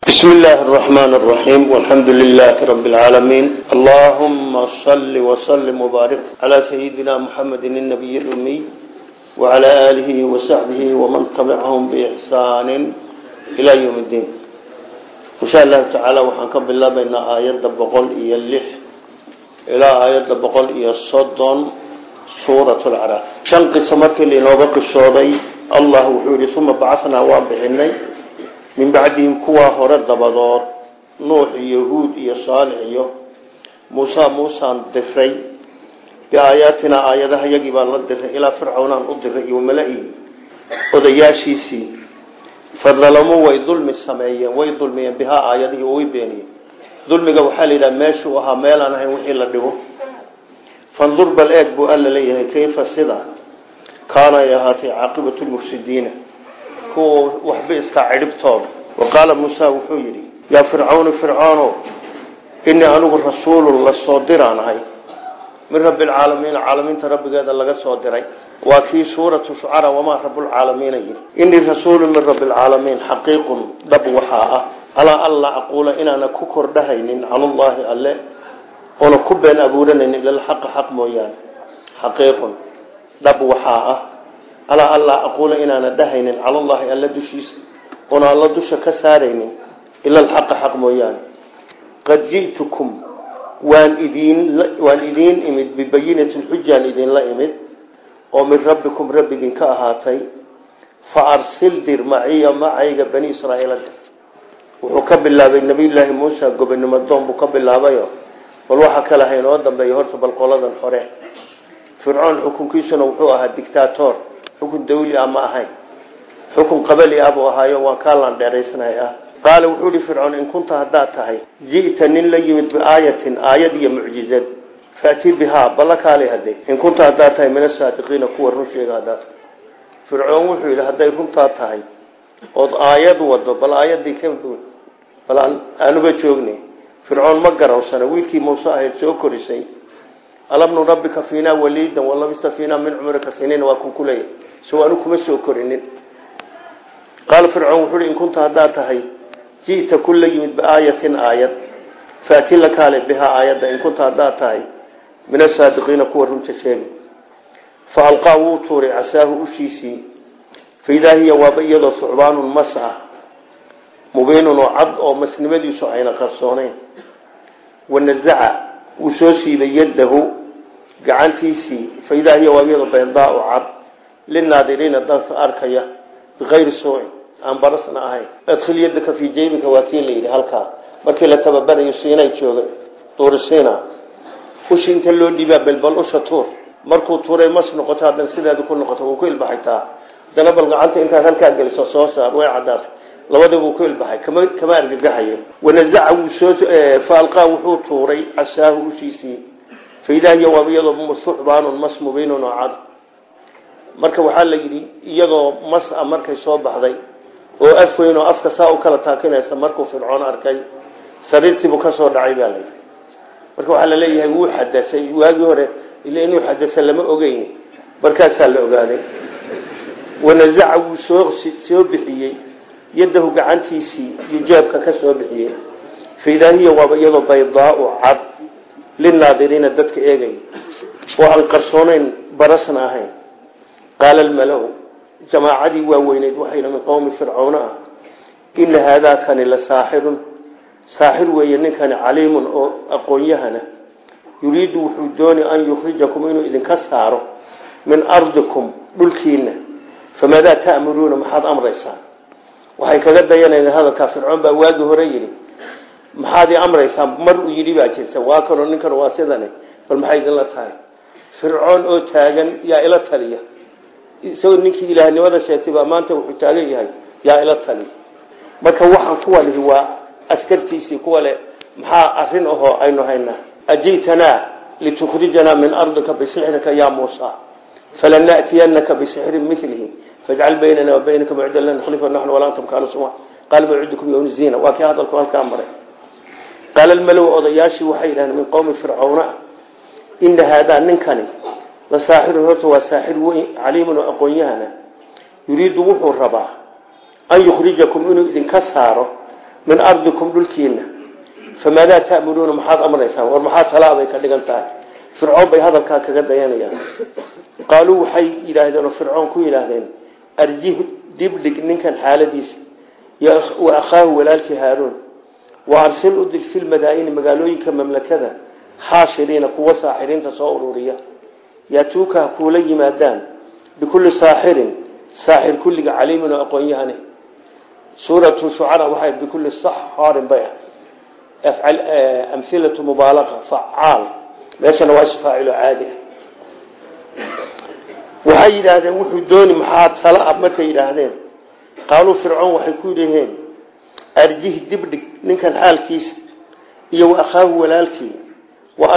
بسم الله الرحمن الرحيم والحمد لله رب العالمين اللهم صل وسلم وبارك على سيدنا محمد النبي الأمي وعلى آله وصحبه ومن تبعهم بإحسان إلى يوم الدين إن شاء الله تعالى وحنكب الله بين آيات بقول إيا اللح إلى آيات بقول إيا الصدن سورة العراف شن قسمك اللي نوبك الصودي الله وحولي ثم بعثنا وابحني min bacdihim kuwaa hore dabadood nuux iyo huud iyo saalix iyo muusa muusaan diray biaayaatinaa aayadaha yagii baan la diray ilaa fircawnaan u diray iyo mala-i odayaashiisii. Fadlalamuu way dulmi sameeyeen way dulmiyeen bihaa aayadihii way beeniyeen. Dulmiga waxaa la yidhaha meeshuu ahaa meelaan ahayn wixii la dhigo. Fandur bal eeg buu alla leeyahay kayfa sida? Kaana ay ahaatay caaqibatu lmufsidiina kuwa waxba iska cidhibtooda wa qaala muusa wuxuu yidhi yaa fircawnu fircoono inii anigu rasuulun la soo diraan ahay. Min rabbi lcaalamiina caalamiinta rabbigeeda laga soo diray. Waa kii suuratu shucara wamaa rablcaalamiina yidhi. Inii rasuulu min rabbi lcaalamiin xaqiiqun dhab waxaa ah. Alaa an laa aquula inaana ku kordhahaynin canullaahi alle oona ku been abuuranaynin ilalxaqa xaq mooyaane. Xaqiiqun dhab waxaa ah alaa allaa aquula inaana dhahaynin cala allahi alla dushiisa. Oona alla dusha ka saaraynin. Ila alxaqa xaq mooyaane. Qad ji'tukum. Waan idiin waan idiin imid bibayinatin xujaan idinla imid oo min rabbikum rabbigin ka ahaatay. Fa arsil dir maciya macayga bani israaiila wuxuu ka bilaabay nabiyullaahi muusa gobonimo doon buu ka bilaabayo. Bal waxa kale ha inoo dambeeya horta bal qoladan hore. Fircoon xukunkiisuna wuxuu ahaa dictator xukun dawli ah ma ahayn. Xukun qabali ah buu ahaayo waan kaalaan dheeraysnay ah. Qaala wuxuu ihi fircoon in kunta haddaad tahay ji'ta nin la yimid biaayatin aayad iyo mucjizad. Faati bihaa balla kaale hadee in kunta haddaad tahay min asaadiqiina kuwa run sheega haddaad tahay. Fircoon wuxuu yidhi hadday runtaa tahay ood aayad wado bal aayadii ka bal aanuba joognay. Fircoon ma garawsana wiilkii muuse ahayd soo korisay. Alabnu rabbika fiinaa waliidan walabista fiinaa min cumrika siniin waa so anu kuma soo korinin. Qaala fircoon wuxuu hi in kunta haddaad tahay ji'ta ku la yimid biaayatin aayad. Faati la kaale bihaa aayadda in kunta haddaad tahay min asaadiqiina kuwa runta sheegi fa alqaa wuu tuuray casaahu ushiisii. Faidaa hiya waaba iyadoo sucbaanun mas ah mubiinun oo cad oo masnimadiisu ayna qarsooneyn wanazaca wuu soo siibay yadahu gacantiisii. Faidaa hiya waa iyadoo baydaau cad linaadiriina dadka arkaya bikayri suucin aan barasna ahayn adkhil yadaka fii jeybika waa kii la yidhi halkaa markii la tababarayo siinay joogay duuri siina ushi inta loo dhiibaa belbal usha tuur markuu tuuray mas noqoto haddana sideeda ku noqoto wuu ku ilbaxaytaa haddana bal gacanta intaad halkaa geliso soo saar way cadaatay labadii buu ku ilbaxay kama kama argagaxayo wanazaca wuu soo faalqaa wuxuu tuuray casaahu ushiisii faidaa hiya waaba iyadoo sucbaanun mas mubiinun oo marka waxaa la yidhi iyadoo mas a markay soo baxday oo af weyn oo afka saa u kala taakinaysa markuu fircoon arkay sariirtiibuu ka soo dhacay baa layidhi marka waxaa la leeyahay wuu xadasay waagii hore ila inuu xadasa lama ogeyn. Markaasaa la ogaaday. Wanazaca wuu soo soo bixiyey. Yadahu gacantiisii yuu jeebka ka soo bixiyey. Faidaa hiya waaba iyadoo baydaau cad. Linaadiriina dadka eegay. Oo aan qarsooneyn barasna ahayn qaala almala-u jamaacadii waaweyneyd waxayna min qowmi fircawna ah ina haadaa kani la saaxirun saaxir weeye ninkani caliimun oo aqoon-yahana yuriidu wuxuu dooni an yukhrijakum inuu idinka saaro min ardikum dhulkiina famaadaa ta'muruuna maxaad amraysaan waxay kaga dayanayeen hadalkaa fircoon baa waagi hore yidhi maxaad i amraysaa mar uu yidhi baa jirta waa kanoo ninkan waa sidani bal maxay idinla tahay fircoon oo taagan yaa ila taliya isagoo ninkii ilaahnimada sheegtay baa maanta wuxuu taagan yahay yaa ila taliya marka waxaan kuwa lihi waa askartiisii kuwa le maxaa arrin ahoo aynu haynaa? Ajiitanaa litukhrijanaa min ardika bisixrika yaa muusa. Falana'tiyanaka bisixrin milihi fajcal baynana wabaynaka mawcidan lan nukhlifa naxnu walaa antum kaanu suma qaal mawcidukum yowm ziina. Waa kii hadalku halkaa maray. Qaala almalow odayaashii waxay yidhahdeen min qowmi fircawna ina haadaa ninkani la saaxirun horta waa saaxir weyn caliimun oo aqoon-yahana. Yuriidu wuxuu rabaa an yukhrijakum inuu idinka saaro min ardikum dhulkiina famaadaa ta'muruuna maxaad amraysaan war maxaa talaabay ka dhigan tahay? Fircoon bay hadalkaa kaga dayanayaan. Qaaluu waxay yidhaahdeen oo fircoon ku yidhaahdeen arjih dibdhig ninkan xaaladiisa wa akhaahu walaalkii haaruun. Wa arsil udil fi lmadaa'ini magaalooyinka mamlakada xaashiriina kuwa saaxiriinta soo ururiya yaatuuka ha kuula yimaadaan bikulli saaxirin saaxir kulliga caliimin oo aqoon-yahane suuratu shucara waxay bikulli saxaarin bay ah amhilatu mubaalaqa facaal meeshana waa isfaacilo caadi ah. Waxay yidhaahdeen wuxuu dooni maxaa tala ah markay yidhaahdeen. Qaaluu fircoon waxay ku yidhaheen arjih dibdhig ninkan xaalkiisa iyo wa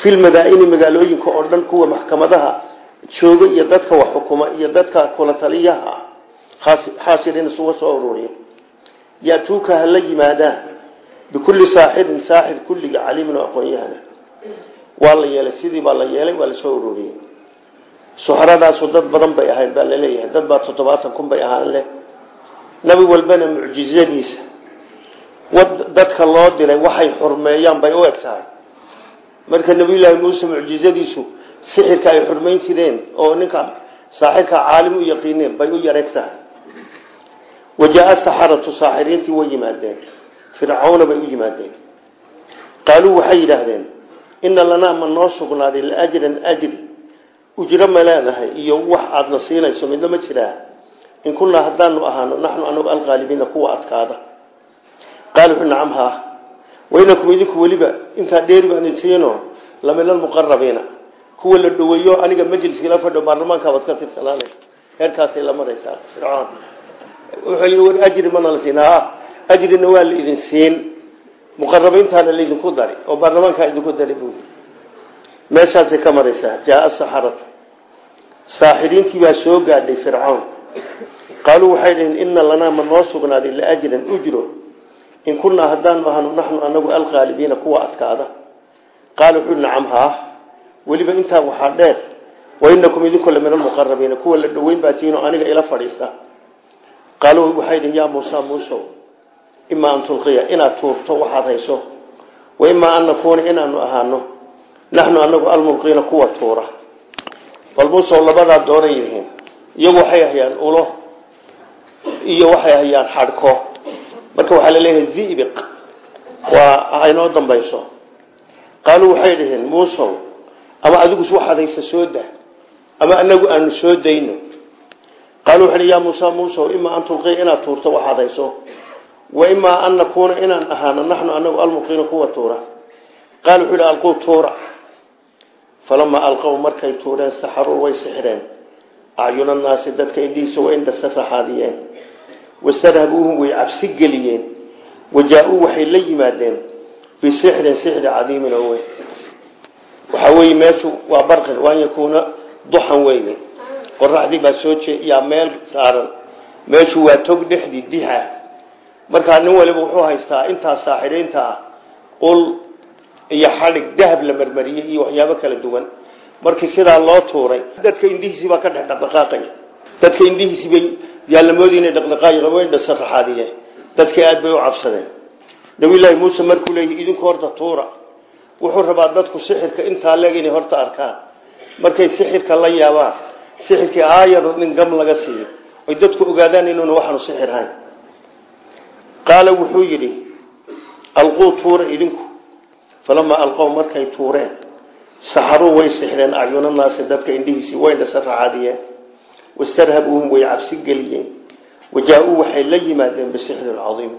fi lmadaa'ini magaalooyinka oo dhan kuwa maxkamadaha jooga iyo dadka wax xukuma iyo dadka kula taliyaha ah xaasiriin isuga soo ururiya. Yatuuka ha la yimaadaan. Bikulli saaxirin saaxir kulliga caliimin oo aqoon-yahana. Waa la yeelay sidii baa la yeelay waa la soo ururiyey. Suxradaasu dad badan bay ahayd baa la leeyahay dad baa toddobaatan kun bay ahaan leh. Nabi walbana mucjizadiisa. Dadka loo diray waxay xurmeeyaan bay u eg marka nabiyullaahi muuse mucjizadiisu sixirka ay xurmayn jireen oo ninka saaxirka caalim u yaqiineen bay u yareg tahay wajaaa saxaratu saaxiriintii way yimaadeen. Fircawna bay u yimaadeen. Qaaluu waxay yidhaahdeen ina lanaa ma noo sugnaaday laajran ajri ujro ma iyo wax aadna siinayso midna ma jiraa. In kunnaa haddaanu ahaano naxnu anagu alqaalibiina kuwa adkaada. Qaal wuxuu waynakum idinku weliba intaa dheeri baan idsiino lamina almuqarabiina kuwa la dhoweeyo aniga majliskii la fadhiyo baarlamaanka baad ka tirsanaanay heerkaasay la maraysaa fircoon. Wuxuu yidhi war ajri mana la siin haa ajrina waa la idin siin. Muqarabiintaana laydinku dari oo baarlamaankaa idinku dari buu meeshaasay ka maraysaa jaaa saxaratu. Saaxiriintii baa soo gaadhay fircoon. Qaaluu waxay dhaheen ina lanaa ma noo sugnaaday laajran ujro in kunnaa haddaanu ahano naxnu anagu alqaalibiina kuwa adkaada. Qaala wuxuu nacam haa weliba intaa waxaa dheer wainakum idinku la min almuqarabiina kuwa la dhoweyn baa tiinoo aniga ila fadhiista. Qaaluu waxay dhihin yaa muusa muusow imaa an tulqiya inaad tuurto waxaad hayso wa imaa an nakuuna inaanu ahaano naxnu anagu almulqiina kuwa tuura. Bal muusow labadaa dooray yihiin iyagu waxay hayaan ulo iyo waxay hayaan xadhko marka waxaa la leeyahay zibiq. Waa aynoo dambayso. Qaaluu waxay dhaheen muusow ama adigu waxaad haysa soo dah ama anagu aanu soo dayno. Qaaluu waxay yaa muusa muusow imaa an tulqiya inaad tuurto waxaad hayso wa imaa an nakuuna inaan ahaano naxnu anagu almuqiina kuwa tuura. Qaal wuxuu yidhi alquu tuura. Falamaa alqow markay tuureen saxaruu way sixireen. Acyuna naasi dadka indhihiisa way indhasaraxaadiyeen wastarhabuuhum way cabsi geliyeen. Wajaa-uu waxay la yimaadeen bisixrin sixri cadiimin oo weyn. Waxaa weeye meeshu waa barqin waan yakuuna duxan weyne qoraxdii baa soo jeeyaa meel saaran. Meeshu waa tog dhexdii dixa. Markaa nin waliba wuxuu haystaa intaa saaxiriinta ah ul iyo xadhig dahab la marmariyey iyo waxyaabo kala duwan. Markii sidaa loo tuuray dadka indhihiisii baa ka dhex dhaqdhaqaaqaya. Dadka indhihiisii bay yaalamoodii inay dhaqdhaqaaqi way dhasaraxaadiyeen dadkii aad bay u cabsadeen. Nabiyullaahi muuse markuu leeyahy idinku horta tuura. Wuxuu rabaa dadku sixirka intaa leeg inay horta arkaan. Markay sixirka la yaabaan sixirkii aayar nin gam laga siiyo oy dadku ogaadaan inuuna waxaanu sixir hayn qaala wuxuu yidhi alquu tuura idinku. Falamaa alqow markay tuureen saxaruu way sixreen acyunanaasi dadka indhihiisii way dhasaraxaadiyeen wastarhabuuhum way cabsi geliyeen wajaa-uu waxay la yimaadeen bisixrin cadiim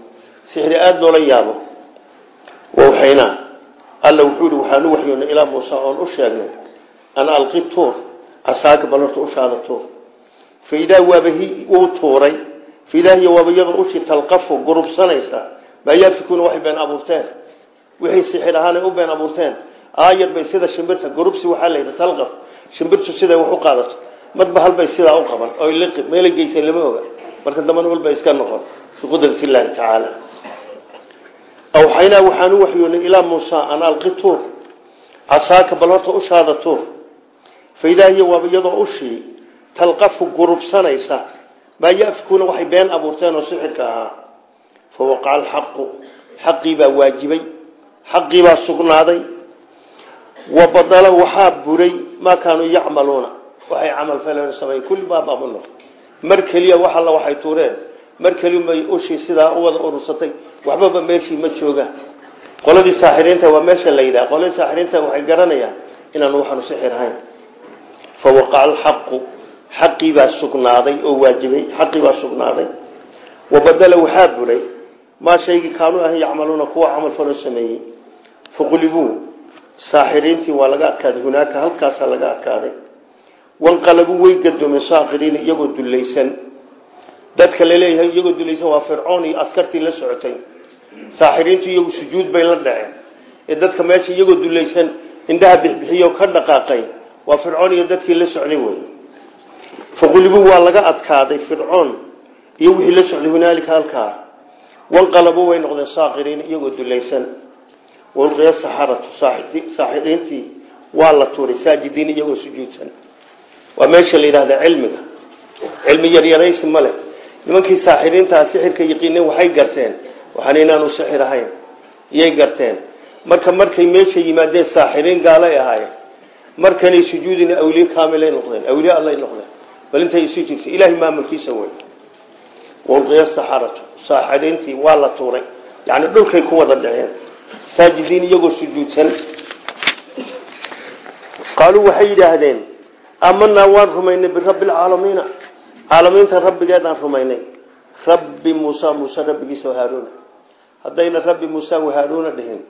sixri aada loola yaabo wawxaynaa alla wuxuu yihi waxaan u waxyoonay ilaa muusa oon u sheegnay an alqi tuur casaaka balorta ushaada tuur faidaa waabahi wuu tuuray faidaa hiya waaba iyadoo ushii talqafu gurubsanaysa maa yaafikuuna waxay been abuurteen wixii sixir ahaanay u been abuurteen aayar bay sida shimbirta gurubsi waxaa talqaf wax u qaadato madba halbay sidaa u qaban liqi meela geysan lama oga. Marka dambana walba iska noqon. Biqudrati illaahi tacaala. Awxaynaa waxaan u waxyoonay ilaa muusa an alqi tuur. Casaaka bal horta ushaada tuur. Faidaa hiya iyadoo ushii talqafu gurubsanaysa. Maa yafikuuna waxay been abuurteen oo sixirka ahaa. Fawaqaca alxaqu. Xaqii baa waajibay. Xaqii baa sugnaaday. Wa badala waxaa buray maa kaanuu yacmaluuna waxay camal falan samay kulli baabaabuno mar keliya wax alla waxay tuureen. Mar kelibay ushii sidaa u wada urursatay waxbaba meeshii ma joogaan qoladii saaxiriinta waa meesha la yidhaha qoladii saaxiriinta waxay garanayaan inaan waxaanu sixir ahayn. Fa waqaca alxaqu xaqii baa sugnaaday oo waajibay. Xaqii baa sugnaaday. Wa badala waxaa buray maa shaygii kaanuu ahan yacmaluuna kuwa camal falo sameeyey. Faqulibuu saaxiriintii waa laga adkaaday. Hunaaka halkaasaa laga adkaaday wanqalabuu way gadoomeen saakiriina iyagoo dulaysan dadka la leeyahay iyagoo dulaysan waa fircoon iyo askartii la socotay. Saaxiriintu iyagu sujuud bay la dhaceen. Ee dadka meesha iyagoo dulaysan indhaha bixbixiyo ka dhaqaaqay waa fircoon iyo dadkii la socday wey faqulibuu waa laga adkaaday fircoon iyo wixii la socday hunaalika halkaa. Wanqalabuu way noqdeen saakiriina iyagoo dulaysan walqiya saxaratu saaxiriintii waa la tuuray saajidiin iyagoo sujuudsan waa meesha la yidhahda cilmiga. Cilmi yaryaraysi male nimankii saaxiriintaa sixirka yaqiineen waxay garteen. Waxaan inaanu sixir ahayn. Iyay garteen. Marka markay meesha yimaadeen saaxiriin gaalay ahaayeen. Markanay sujuudina awliye kaamilay noqdeen. Awliye allay noqdeen. Bal intay isu jirta ilaahay maamulkiisa wey walqiya saxaratu. Saaxiriintii waa la tuuray. Yani dhulkay ku wada dhaceen. Saajidiin iyagoo sujuudsan. Qaaluu waxay yidhaahdeen amanaa waan rumaynay birabbi alcaalamiina caalamiinta rabbigeedaan rumaynay. Rabbi muusa muuse rabbigiisa haaruuna haddayna rabbi muusa haaruuna dhihin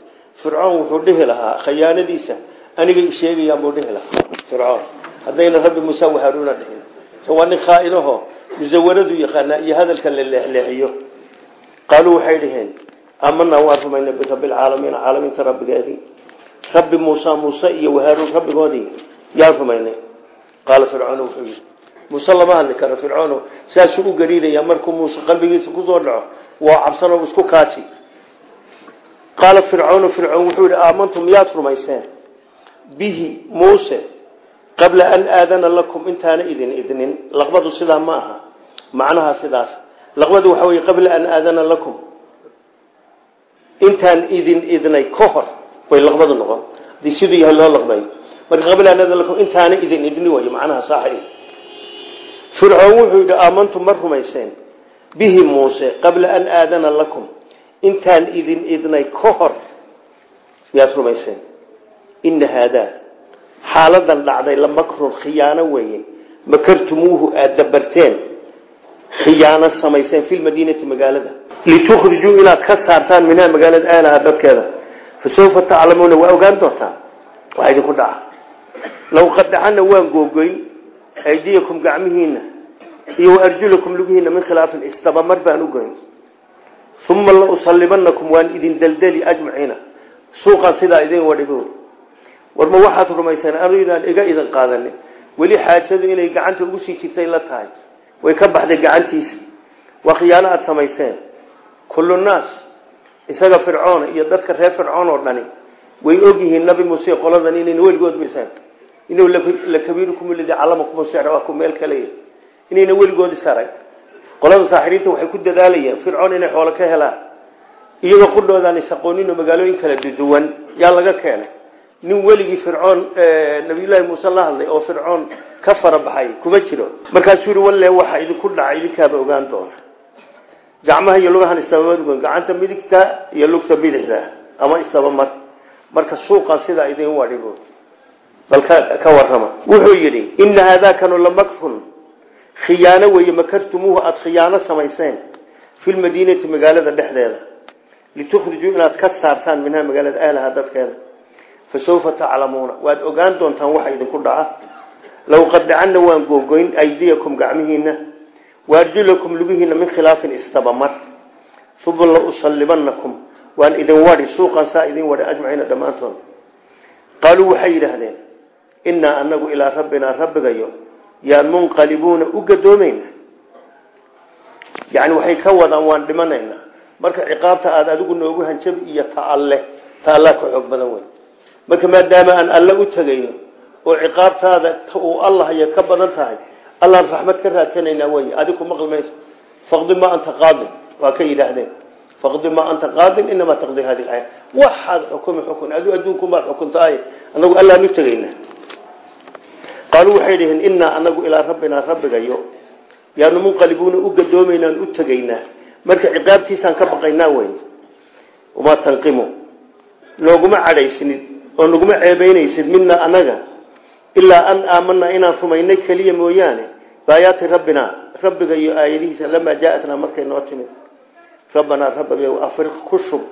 fircoon wuxuu dhihi lahaa khayaanadiisa. Aniga isheegayaan buu dhihi lahaa fircoon. Haddayna rabbi muusa haaruuna dhihin. Waa nin khaainaho musawaradu yaqaanaa iyo hadalka la leexleexiyo. Qaaluu waxay dhiheen amanaa waan rumaynay birabbi alcaalamiina caalamiinta rabbigeedii. Rabbi muusa muuse iyo wahaaruun rabbigoodii yaan rumaynay qaala fircoon wuxuu yidhi muuse lama hadli karo fircoon saasuu u gariiraya markuu muuse qalbigiisa ku soo dhaco waa cabsanoo isku kaaji qaala fircoon fircoon wuxuu yidhi aamantum miyaad rumayseen bihi muuse qabla an aadana lakum intaana idin idnin laqbadu sidaa ma aha macnaha sidaas laqbadu waxa wey qabla an aadana lakum intaan idin idnay ka hor way noqon haddii siduu yahay loo laqbayo marka qabla an aadana lakum intaana idin idni way macnaha saaxi. Fircoon wuxuu yidhi aamantum ma rumayseen bihi muuse qabla an aadana lakum. Intaan idin idnay ka hor miyaad rumayseen? Ina xaaladan dhacday la makrun khiyaano weeye. Makartumuuhu aada dabarteen khiyaano samayseen fi lmadiinati magaalada. Litukhrijuu inaad ka saartaan minhaa magaalada aalaha dadkeeda. Fa sawfa taclamuuna ogaan doontaan waa idinku dhaca low qadacana waan googoyn aydiyakum gacmihiina iyo waarjulakum lugihiina min khilaafin istabamar baan u goyn. Uma la usalibanakum waan idin deldeli ajmaciina. Suuqaan sidaa idin wadhigo. War ma waxaad rumayseen anu inaan iga idin qaadanin weli xaajadu inay gacanta ugu sii jirtay la tahay. Way ka baxday gacantiisa. Waa khiyaano aada samayseen. Kullu naas isaga fircoon iyo dadka reer fircoon oo dhani way ogyihiin nabi muuse qoladan inayna weligood miseen inuu lakabiirukum ladii callamakum sixra waa ku meel kale. Inayna weligood isarag qolada saaxiriinta waxay ku dadaalayeen fircoon inay xoolo ka helaan. Iyagoo qudhoodaan isaqoonin oo magaalooyin kala duduwan yaa laga keenay. Nin weligii fircoon nabiyullaahi muuse la hadlay oo fircoon ka farabaxay kuma jiro. Markaasuu yihi walle waxa idinku dhacay idinkaaba ogaan doona. Gacmaha iyo lugahan istabamar gacanta midigta iyo lugta bidixda ama istabamar marka suuqan sidaa idin wadhigo bal ka warrama. Wuxuu yidhi ina haadaakanu lamakrun khiyaano weeye makartumuuhu aada khiyaano samayseen fi lmadiinati magaalada dhexdeeda. Litukhrijuu inaad ka saartaan minhaa magaalada ahlaha dadkeeda. Fa sawfa taclamuuna waad ogaan doontaan waxa idinku dhaca. Low qadacana waan googoyn aydiyakum gacmihiina waarjulakum lugihiina min khilaafin istabamar uma la usalibanakum waan idin wadi suuqan saa idin wadi ajmaciina dhammaantood. Qaaluu waxay yidhaahdeen innaa anagu ilaa rabbinaa rabbigayo yaan munqalibuuna u gadoomayna yani waxay ka wadaan waan dhimanaynaa. Marka ciqaabta aada adigu noogu hanjabi iyo taalle taallaa ka xoog badan wey marka maadaama aan alle u tegayno oo ciqaabtaada uu allah iyo ka badan tahay allaan raxmad ka raadsanaynaa wey adiku maqli mayso. Faqdi ma anta qaadi waa ka yidhaahdeen. Faqdi maa anta qaadin inamaa taqdi hadi lxaya waxaad xukumi xukun aduu adduunkumaad xukuntaay anagu allaanu tegayna qaaluu waxay dhaheen innaa anagu ilaa rabbinaa rabbigayo yaanu munqalibuuna u gadoomaynaan u tegaynaa. Marka ciqaabtiisaan ka baqaynaa wey wamaa tanqimu. Nooguma cadhaysinid oo naguma ceebaynaysid mina anaga ilaa an aamanaa inaan rumaynay keliya mooyaane baayaati rabbinaa rabbiga iyo aayadihiisa lamaa jaaatnaa markay noo timid. Rabbanaa rabbiga afriq ku shub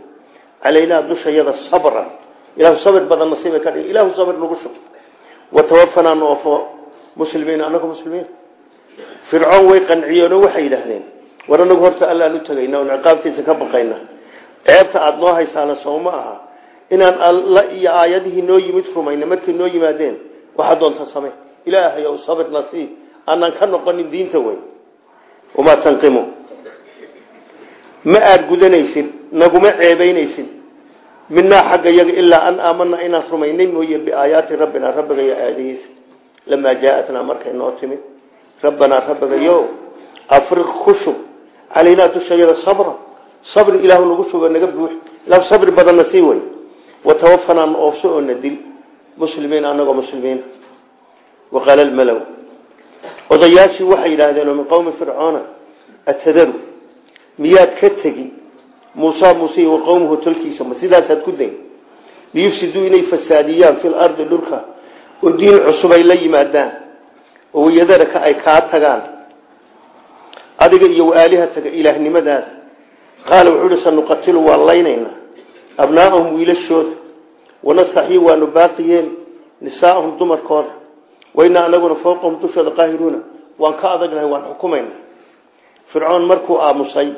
calaynaa dushayada sabran. Ilahu sabir badan nasiibay ka dhig ilahu sabir nagu shub watawafanaa noofo muslimiin anagu muslimiin. Fircoon way qanciyeenoo waxay yidhaahdeen war anagu horta allaan u tegayna oon ciqaabtiisa ka baqayna. Ceebta aada noo haysaana soo ma aha. Inaan alla iyo aayadihii noo yimid rumayna markay noo yimaadeen waxaa doonta same ilaahay ow sabir nasiib aanaan ka noqonin diinta wey wamaa tanqimu. Ma aad gudanaysid naguma ceebaynaysid minaa xagga yaga ilaa an aamanaa inaan rumaynay mooye biaayaati rabbina rabbiga iyo aayadihiisa. Lamaa jaaatnaa markay noo timid. Rabbanaa rabbigayo afriq ku shub. Calaynaa dushayada sabra. Sabri ilaahu nagu shugo naga buux. Ilahu sabri badanna sii wey watawafanaa na oofso oo dil. Muslimiin anagoo muslimiin. Waqaala lmalow odayaashii waxay yidhaahdeen oo min qowmi fircoona atadaru? Miyaad ka tegi muusa muuse wa qowmuhu tolkiisa ma sidaasaad ku dayn? Liyufsiduu inay fasaadiyaan fil ardi dhulka oo diin cusub ay la yimaadaan oo wayadaraka ay kaa tagaan. Adiga iyo waalihataga ilaahnimadaada. Qaala wuxuu uhi sanuqatilu waan laynaynaa. Abnaa'ahum wiilashooda. Wanasaxii waanu baaqi yeeli nisaa'ahum dumarkooda. Waynaa anaguna fowqahum dushooda qaahiruuna. Waan ka adagnahay waan xukumayna. Fircoon markuu aamusay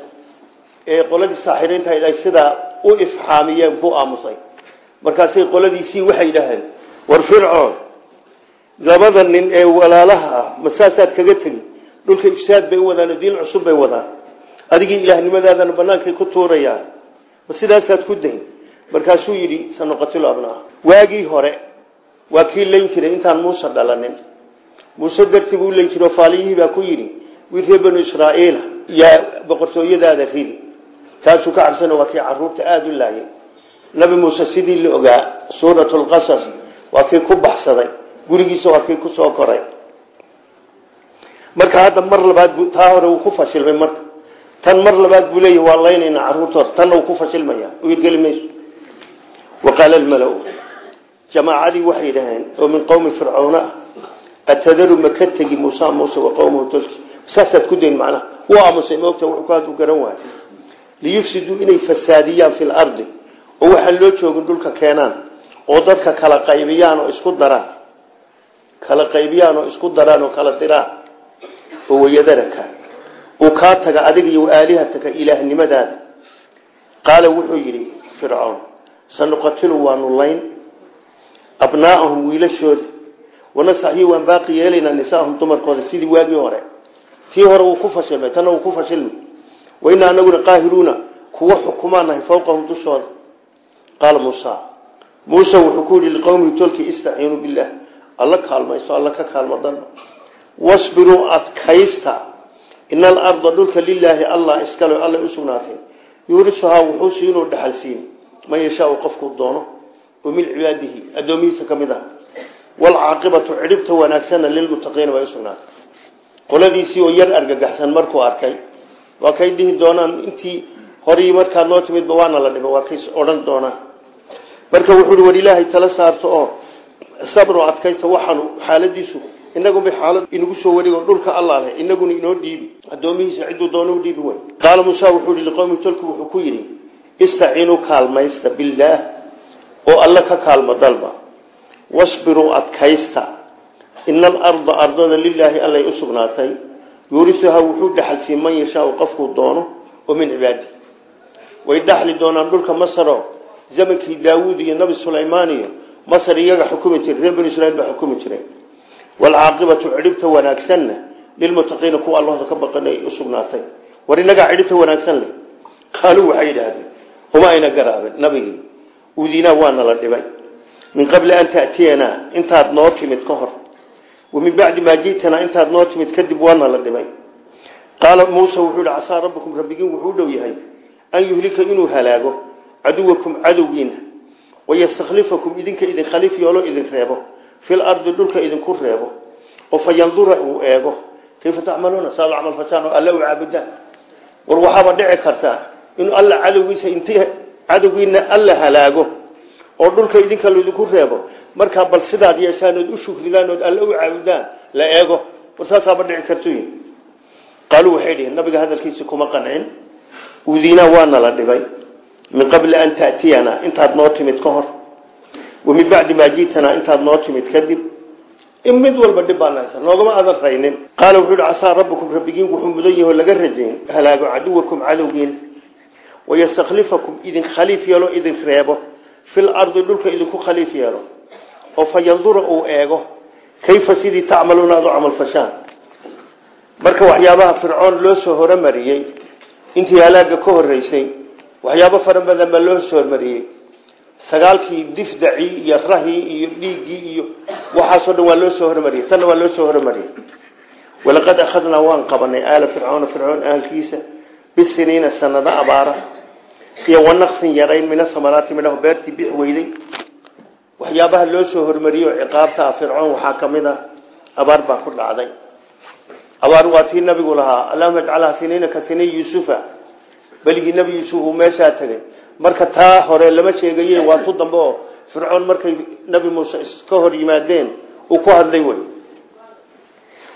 ee qoladii saaxiriinta ay sidaa u ifxaamiyeen buu aamusay. Markaasay qoladiisii waxay yidhaaheen war fircoon labada nin ee walaalaha ah ma saasaad kaga tegi dhulka ifsaad bay u wadaan diin cusub bay wadaan. Adigii ilaahnimadaadana banaankay ku tuurayaan. Ma sidaasaad ku dayn markaasuu yidhi sanuqatilu abnaa waagii hore waa kii layn jiray intaan muuse dhalanin. Muuse dartii buu layn jiray oo faaliyihii baa ku yidhi wiil reer banu israa'iila yaa boqortooyadaada ridi taasuu ka cabsana waa kii carruurta aada u laayay. Nabi muuse sidii la ogaa suurat lqasas waa kii ku baxsaday gurigiisa waa kii ku soo koray. Marka hadda mar labaad taa hore wuu ku fashilmay marka. Tan mar labaad buu leeyahy waa laynayna caruurtooda tanna wuu ku fashilmaya uyirgeli mayso. Wa qaala almala-u jamaacadii waxay dhaheen oo min qowmi fircawna ah atadaru liyufsiduu inay fasaadiyaan fi lardi oo waxaan loo joogin dhulka keenaan oo dadka kala qaybiyaan oo isku daraan kala qaybiyaan oo isku daraan oo kala diraan oo wayadaraka uu kaa taga adiga iyo aalihataka ilaahnimadaada. Qaala wuxuu yidhi fircoon sanuqatilu waanu layn abnaa'ahum wiilashooda wanasaxyi waan baaqi yeelaynaa nisaahum dumarkooda sidii waagii hore. Tii hore wuu ku fashilmay tanna wuu ku fashilmay wainaa anaguna qaahiruuna kuwa xukumaanahay fawqahum dushooda. Qaala muusa. Muuse wuxuu ku yihi liqowmihi tolkii istaciinuu billaah alla kaalmayso alla ka kaalmo dalba wasbiruu adkaysta. Ina alarda dhulka lilaahi allah iskale alla u sugnaatay. Yuurisuhaa wuxuu siinuu dhaxal siin. Man yashaau qofkuu doono oo min cibaadihi addoomihiisa ka mid ah. Waalcaaqibatu cidhibta wanaagsanna lilmuttaqiina bay usugnaatay qoladiisii oo yar argagaxsan markuu arkay waa kay dhihi doonaan? Intii horii markaad noo timidba waana la dhibay waa kay odhan doonaan marka wuxuu war ilaahay tala saarto oo sabro adkaysta waxaanu xaaladiisu inagunbay xaalad inagu soo wareego dhulka allah leh inaguna inoo dhiibi. Addoomihiisa cidduu doona u dhiibi way. Qaala muusa wuxuu yihi liqowmi tolki wuxuu ku yidhi istaciinuu kaalmaysta billaah oo alla ka kaalmo dalba. Wasbiruu adkaysta. Ina alarda ardada lilaahi allay u sugnaatay yuurisuhaa wuxuu dhaxalsiin man yashaau qofkuu doono oo min cibaadi. Way dhaxli doonaan dhulka masaro zamankii daawuud iyo nabi sulaymaan iyo masar iyaga xukumi jiray reer banu israiil baa xukumi jiray. Waalcaaqibatu cidhibta wanaagsanna lilmuttaqiina kuwa allahda ka baqan ay u sugnaatay. War inagaa cidhibta wanaagsan leh. Qaaluu waxay yidhaahdeen uma ayna garaabin nabigii udinaa waana la dhibay. Min qabli an ta'tiyanaa intaad noo timid ka hor wa min bacdi maa ji'tanaa intaad noo timid kadib waana la dhibay qaala muuse wuxuu yihi casaa rabbukum rabbigiin wuxuu dhow yahay an yuhlika inuu halaago caduwakum cadowgiina wayastakhlifakum idinka idin khaliif yoolo idin reebo fil ardi dhulka idinku reebo oo fa yandura uu eego. Kayfa tacmaluuna? Saad camal fashaan oo alla u caabudaan. War waxaaba dhici kartaa inuu alla cadowgiisa cadowgiina alla halaago oo dhulka idinka laydinku reebo. Markaa bal sidaad yeeshaan ood u shukridaan ood alla u caabudaan la eego. War saasaaba dhici karto qaaluu waxay nabiga hadalkiisi kuma qancin udiina waana la dhibay. Min qabli an ta'tiyana intaad noo timid ka hor. Wa min bacdi maa jiitanaa intaad noo timid kadib in mid walba dhib noogama adan raynin. Qaala wuxuu yihi casaa rabbukum rabbigiin wuxuu mudan yaho laga rajayn. Halaago caduwakum cadowgiin. Wayastakhlifakum idin khaliif yeelo idin reebo fil ardi dhulka idinku khaliif yeelo oo fa yandura uu eego kayfa sidii tacmaluuna aad u camal fashaan marka waxyaabaha fircoon loo soo horemariyey intii halaaga ka horeysay waxyaabo fara badan baa loo soo hormariyey sagaalkii difdacii iyo rahii iyo dhiiggii iyo waxaasoo dhan waa loo soo hormariyey tanna waa loo soo hormariyey walaqad akhadnaa waan qabanay aala fircoona fircoon ahalkiisa bisiniina sanado abaara iyo wanaqsin yarayn min asamaraati midhaho beertii bix weyday waxyaabaha loo soo hormariyey oo ciqaabta ah fircoon waxaa ka mid a abaar baa ku dhacday. Abaar waa tii nabigu lahaa allahuma ajcalha siniina ka siniin yuusufa. Beligii nebi yuusuf uu meeshaa tegay marka taa hore lama sheegaye waa tu dambe oo fircoon markay nabi muuse iska hor yimaadeen uu ku hadlay wey.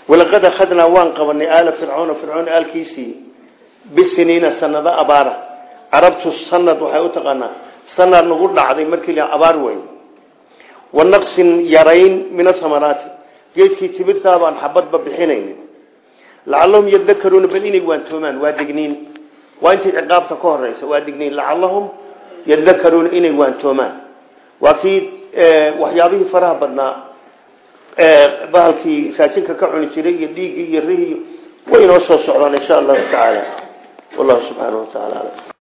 Walaqad akhadnaa waan qabanay aala fircoona fircoon aalkiisii bisiniina sanado abaara carabtu sanad waxay u taqaanaa sanad nagu dhacday markii la abaar wey wanaqsin yarayn min asamaraati geedkii timirtaa baan xabadba bixinaynin lacallahum yadakaruuna bal inay waantoomaan waa digniin. Waa intii ciqaabta ka horeysa waa digniin. Lacallahum yadakaruuna inay waantoomaan waa kii waxyaabihii faraha badnaa bahalkii raashinka ka cuni jiray iyo dhiiggii iyo way inoo soo socdaan insha allahu tacaala. Wallahu subxaanahu wa